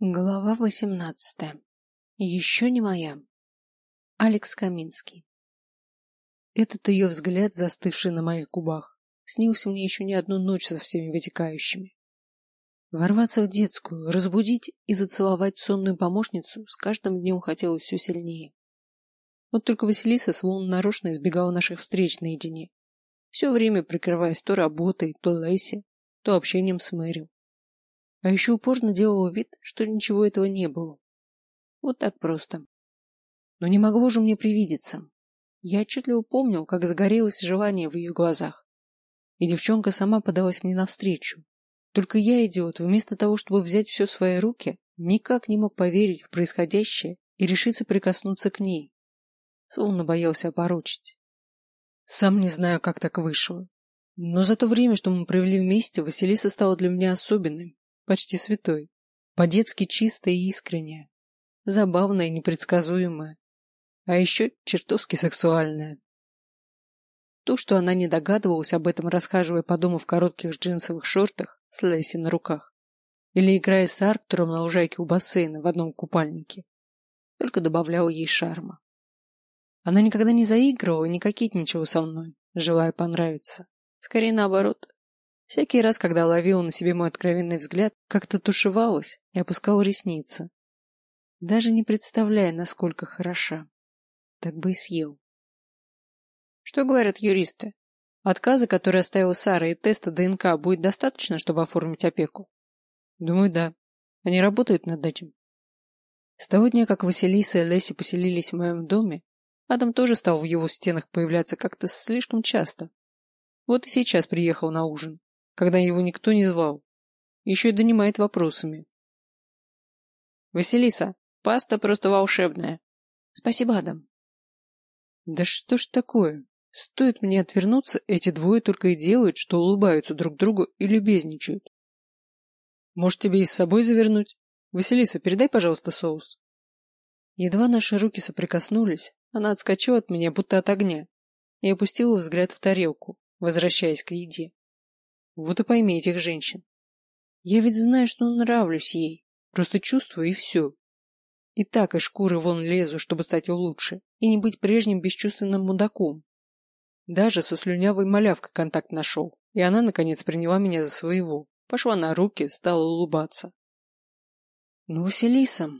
Глава восемнадцатая. Еще не моя. Алекс Каминский. Этот ее взгляд, застывший на моих губах, снился мне еще не одну ночь со всеми вытекающими. Ворваться в детскую, разбудить и зацеловать сонную помощницу с каждым днем хотелось все сильнее. Вот только Василиса словно нарочно избегала наших встреч наедине, все время прикрываясь то работой, то Лэйси, то общением с Мэрил. А еще упорно делала вид, что ничего этого не было. Вот так просто. Но не могло же мне привидеться. Я отчетливо помнил, как загорелось желание в ее глазах. И девчонка сама подалась мне навстречу. Только я, идиот, вместо того, чтобы взять все в свои руки, никак не мог поверить в происходящее и решиться прикоснуться к ней. Словно боялся опорочить. Сам не знаю, как так вышло. Но за то время, что мы провели вместе, Василиса стала для меня особенной, почти святой, по-детски чистая и искренняя, забавная и непредсказуемая, а еще чертовски сексуальная. То, что она не догадывалась об этом, расхаживая по дому в коротких джинсовых шортах с Лесси на руках, или играя с Арктуром на лужайке у бассейна в одном купальнике, только добавляло ей шарма. Она никогда не заигрывала и не кокетничала со мной, желая понравиться. Скорее наоборот, Всякий раз, когда ловила на себе мой откровенный взгляд, как-то тушевалась и опускала ресницы. Даже не представляя, насколько хороша. Так бы и съел. Что говорят юристы? Отказа, который оставил Сара и теста ДНК, будет достаточно, чтобы оформить опеку? Думаю, да. Они работают над этим. С того дня, как Василиса и Леси поселились в моем доме, Адам тоже стал в его стенах появляться как-то слишком часто. Вот и сейчас приехал на ужин когда его никто не звал. Еще и донимает вопросами. «Василиса, паста просто волшебная!» «Спасибо, Адам!» «Да что ж такое? Стоит мне отвернуться, эти двое только и делают, что улыбаются друг другу и любезничают. Может, тебе и с собой завернуть? Василиса, передай, пожалуйста, соус». Едва наши руки соприкоснулись, она отскочила от меня, будто от огня, и опустила взгляд в тарелку, возвращаясь к еде. Вот и пойми этих женщин. Я ведь знаю, что нравлюсь ей. Просто чувствую и все. И так из шкуры вон лезу, чтобы стать лучше, и не быть прежним бесчувственным мудаком. Даже со слюнявой малявкой контакт нашел, и она, наконец, приняла меня за своего. Пошла на руки, стала улыбаться. Но Василиса...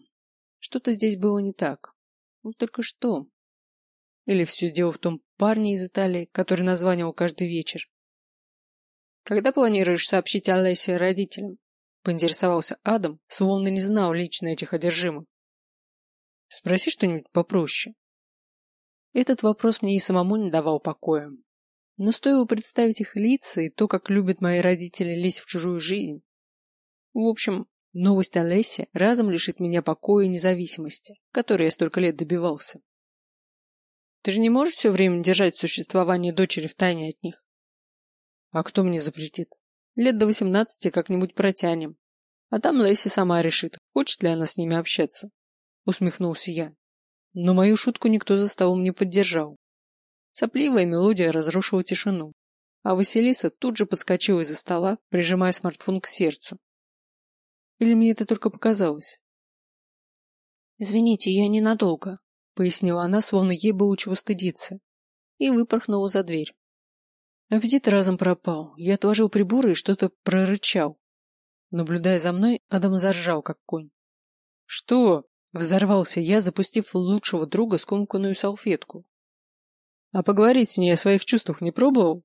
Что-то здесь было не так. Ну только что. Или все дело в том парне из Италии, который названивал каждый вечер, когда планируешь сообщить о Лесе родителям? Поинтересовался Адам, словно не знал лично этих одержимых. Спроси что-нибудь попроще. Этот вопрос мне и самому не давал покоя. Но стоило представить их лица и то, как любят мои родители лезть в чужую жизнь. В общем, новость о Лесе разом лишит меня покоя и независимости, которой я столько лет добивался. Ты же не можешь все время держать существование дочери в тайне от них? А кто мне запретит? Лет до восемнадцати как-нибудь протянем. А там Лэйси сама решит, хочет ли она с ними общаться. Усмехнулся я. Но мою шутку никто за столом не поддержал. Сопливая мелодия разрушила тишину, а Василиса тут же подскочила из-за стола, прижимая смартфон к сердцу. Или мне это только показалось? «Извините, я ненадолго», — пояснила она, словно ей было чего стыдиться, и выпорхнула за дверь. Аппетит разом пропал. Я отложил приборы и что-то прорычал. Наблюдая за мной, Адам заржал, как конь. «Что?» — взорвался я, запустив лучшего друга скомканную салфетку. «А поговорить с ней о своих чувствах не пробовал?»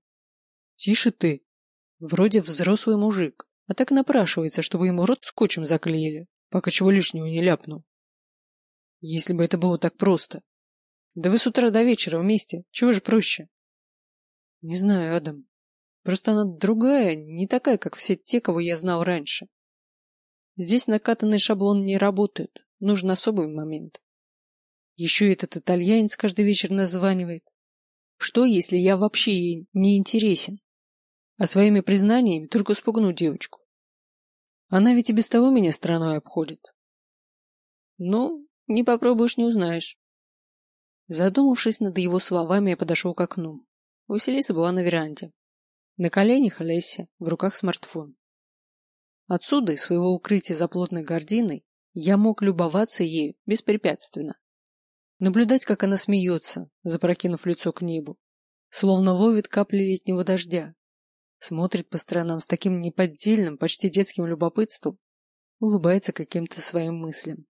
«Тише ты. Вроде взрослый мужик, а так напрашивается, чтобы ему рот скотчем заклеили, пока чего лишнего не ляпнул. Если бы это было так просто. Да вы с утра до вечера вместе, чего же проще?» Не знаю, Адам. Просто она другая, не такая, как все те, кого я знал раньше. Здесь накатанный шаблон не работает. Нужен особый момент. Еще этот итальянец каждый вечер названивает. Что, если я вообще ей не интересен? А своими признаниями только спугну девочку. Она ведь и без того меня стороной обходит. Ну, не попробуешь, не узнаешь. Задумавшись над его словами, я подошел к окну. Василиса была на веранде. На коленях Олеся, в руках смартфон. Отсюда, из своего укрытия за плотной гординой, я мог любоваться ею беспрепятственно. Наблюдать, как она смеется, запрокинув лицо к небу, словно ловит капли летнего дождя, смотрит по сторонам с таким неподдельным, почти детским любопытством, улыбается каким-то своим мыслям.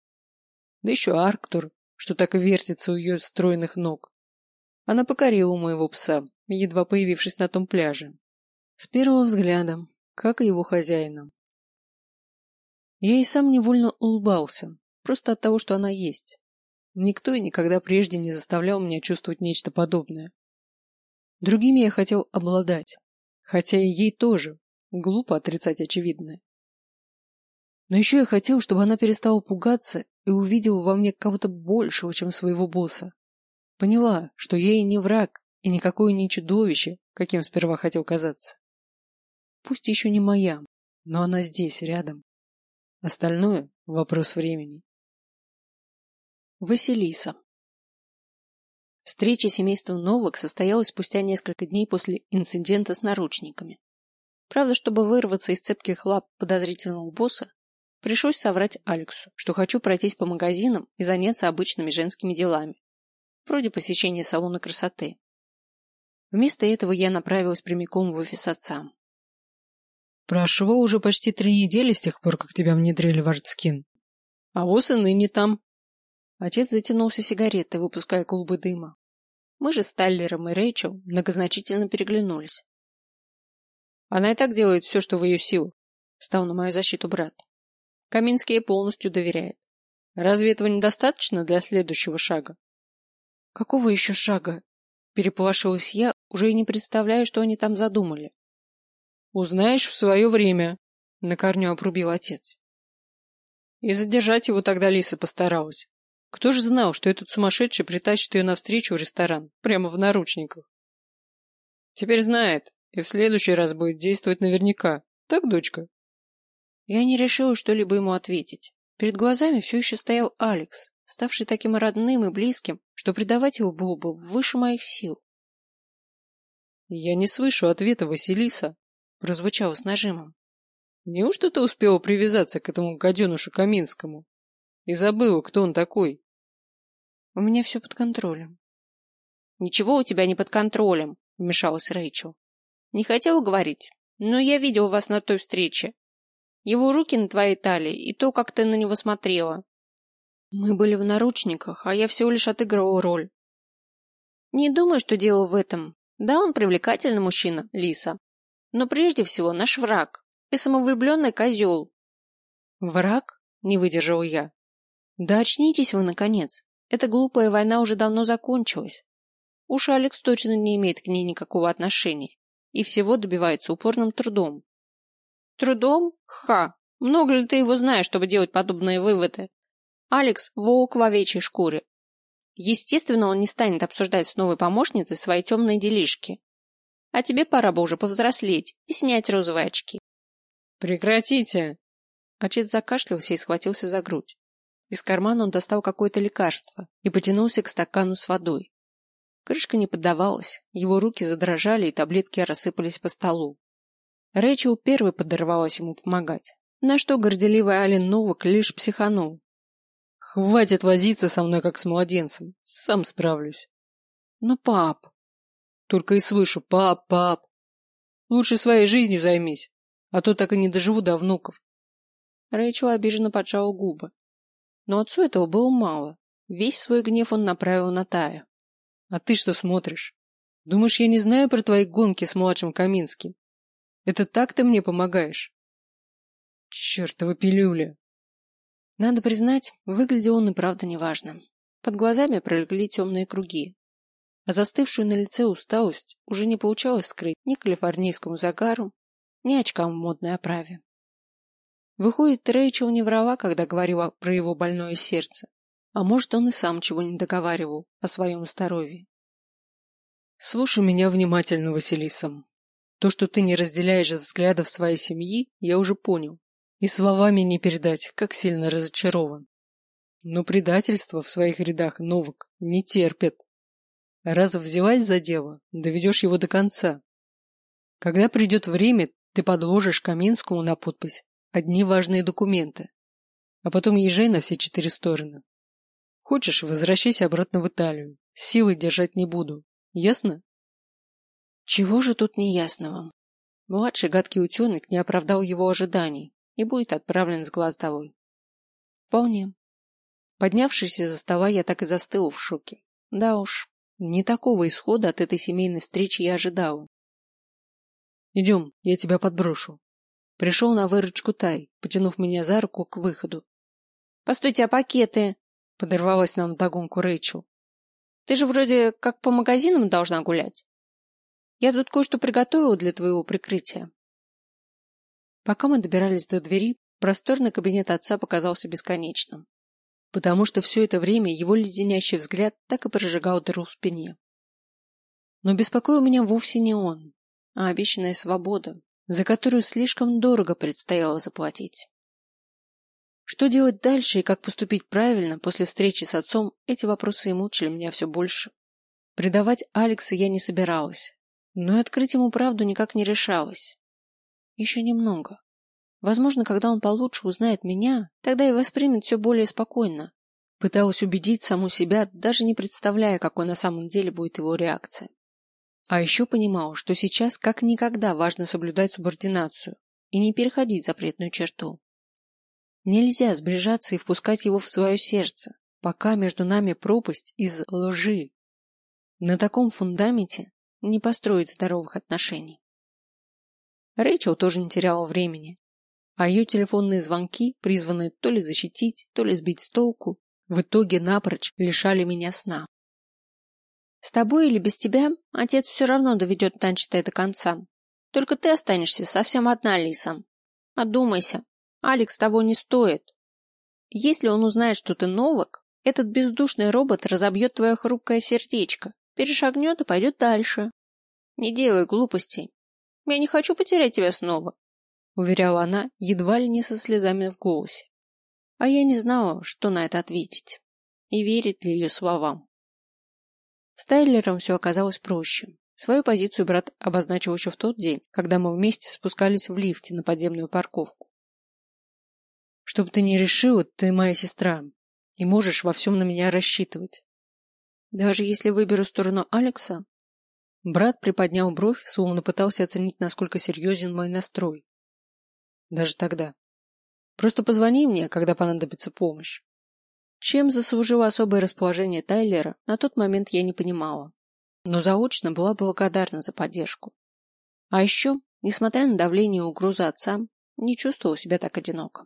Да еще Арктур, что так вертится у ее стройных ног. Она покорила моего пса, едва появившись на том пляже. С первого взгляда, как и его хозяина. Я и сам невольно улыбался, просто от того, что она есть. Никто и никогда прежде не заставлял меня чувствовать нечто подобное. Другими я хотел обладать, хотя и ей тоже, глупо отрицать очевидное. Но еще я хотел, чтобы она перестала пугаться и увидела во мне кого-то большего, чем своего босса. Поняла, что ей не враг и никакое не чудовище, каким сперва хотел казаться. Пусть еще не моя, но она здесь, рядом. Остальное — вопрос времени. Василиса Встреча семейства Новак состоялась спустя несколько дней после инцидента с наручниками. Правда, чтобы вырваться из цепких лап подозрительного босса, пришлось соврать Алексу, что хочу пройтись по магазинам и заняться обычными женскими делами, вроде посещения салона красоты. Вместо этого я направилась прямиком в офис отца. Прошло уже почти три недели с тех пор, как тебя внедрили в Артскин. А воз и ныне там. Отец затянулся сигаретой, выпуская клубы дыма. Мы же с Таллером и Рэйчел многозначительно переглянулись. Она и так делает все, что в ее силах, стал на мою защиту брат. Каминский ей полностью доверяет. Разве этого недостаточно для следующего шага? Какого еще шага? Переполошилась я, уже и не представляю, что они там задумали. Узнаешь в свое время, на корню обрубил отец. И задержать его тогда Лиса постаралась. Кто же знал, что этот сумасшедший притащит ее навстречу в ресторан, прямо в наручниках? Теперь знает, и в следующий раз будет действовать наверняка. Так, дочка? Я не решила что-либо ему ответить. Перед глазами все еще стоял Алекс, ставший таким родным и близким, что предавать его было бы выше моих сил. «Я не слышу ответа, Василиса», — прозвучало с нажимом. «Неужто ты успела привязаться к этому гаденушу Каминскому?» И забыла, кто он такой. У меня все под контролем. Ничего у тебя не под контролем, вмешалась Рэйчел. Не хотела говорить, но я видел вас на той встрече. Его руки на твоей талии и то, как ты на него смотрела. Мы были в наручниках, а я всего лишь отыгрывал роль. Не думаю, что дело в этом. Да, он привлекательный мужчина, Лиса. Но прежде всего наш враг и самовлюбленный козел. Враг? Не выдержал я. Да очнитесь вы, наконец. Эта глупая война уже давно закончилась. Уж Алекс точно не имеет к ней никакого отношения и всего добивается упорным трудом. Трудом? Ха! Много ли ты его знаешь, чтобы делать подобные выводы? Алекс – волк в овечьей шкуре. Естественно, он не станет обсуждать с новой помощницей свои темные делишки. А тебе пора бы уже повзрослеть и снять розовые очки. Прекратите! Отец закашлялся и схватился за грудь. Из кармана он достал какое-то лекарство и потянулся к стакану с водой. Крышка не поддавалась, его руки задрожали и таблетки рассыпались по столу. Рэйчел первой подорвалась ему помогать, на что горделивый Ален Новак лишь психанул. «Хватит возиться со мной, как с младенцем, сам справлюсь». «Но пап...» «Только и слышу, пап, пап. Лучше своей жизнью займись, а то так и не доживу до внуков». Рэйчел обиженно поджала губы. Но отцу этого было мало. Весь свой гнев он направил на Тая. А ты что смотришь? Думаешь, я не знаю про твои гонки с младшим Каминским? Это так ты мне помогаешь? Чертова пилюля! Надо признать, выглядел он и правда неважно. Под глазами пролегли темные круги, а застывшую на лице усталость уже не получалось скрыть ни калифорнийскому загару, ни очкам в модной оправе. Выходит, Рэйчел не врала, когда говорила про его больное сердце. А может, он и сам чего не договаривал о своем здоровье. Слушай меня внимательно, Василиса. То, что ты не разделяешь взглядов своей семьи, я уже понял. И словами не передать, как сильно разочарован. Но предательство в своих рядах Новак не терпит. Раз взялась за дело, доведешь его до конца. Когда придет время, ты подложишь Каминскому на подпись одни важные документы. а потом езжай на все четыре стороны. Хочешь, возвращайся обратно в Италию. Силы держать не буду. Ясно? Чего же тут неясного? Младший гадкий утенок не оправдал его ожиданий и будет отправлен с глаз долой. Вполне. Поднявшись из-за стола, я так и застыл в шоке. Да уж, не такого исхода от этой семейной встречи я ожидала. Идем, я тебя подброшу. Пришел на выручку Тай, потянув меня за руку к выходу. Постойте, а пакеты? Подорвалась нам догонку Рэйчел. Ты же вроде как по магазинам должна гулять. Я тут кое-что приготовила для твоего прикрытия. Пока мы добирались до двери, просторный кабинет отца показался бесконечным, потому что все это время его леденящий взгляд так и прожигал дыру в спине. Но беспокоил меня вовсе не он, а обещанная свобода, за которую слишком дорого предстояло заплатить. Что делать дальше и как поступить правильно после встречи с отцом, эти вопросы и мучили меня все больше. Предавать Алекса я не собиралась, но и открыть ему правду никак не решалась. Еще немного. Возможно, когда он получше узнает меня, тогда и воспримет все более спокойно. Пыталась убедить саму себя, даже не представляя, какой на самом деле будет его реакция. А еще понимала, что сейчас как никогда важно соблюдать субординацию и не переходить запретную черту. Нельзя сближаться и впускать его в свое сердце, пока между нами пропасть из лжи. На таком фундаменте не построить здоровых отношений. Рэйчел тоже не теряла времени, а ее телефонные звонки, призванные то ли защитить, то ли сбить с толку, в итоге напрочь лишали меня сна. С тобой или без тебя отец все равно доведет начатое до конца. Только ты останешься совсем одна, Лиса. Одумайся, Алекс того не стоит. Если он узнает, что ты новок, этот бездушный робот разобьет твое хрупкое сердечко перешагнет и пойдет дальше. Не делай глупостей. Я не хочу потерять тебя снова, уверяла она, едва ли не со слезами в голосе. А я не знала, что на это ответить и верить ли ее словам. С Тайлером все оказалось проще. Свою позицию брат обозначил еще в тот день, когда мы вместе спускались в лифте на подземную парковку. Чтоб ты не решила, ты моя сестра, и можешь во всем на меня рассчитывать. Даже если выберу сторону Алекса? Брат приподнял бровь, словно пытался оценить, насколько серьезен мой настрой. Даже тогда. Просто позвони мне, когда понадобится помощь. Чем заслужило особое расположение Тайлера, на тот момент я не понимала. Но заочно была благодарна за поддержку. А еще, несмотря на давление и угрозы отца, не чувствовала себя так одиноко.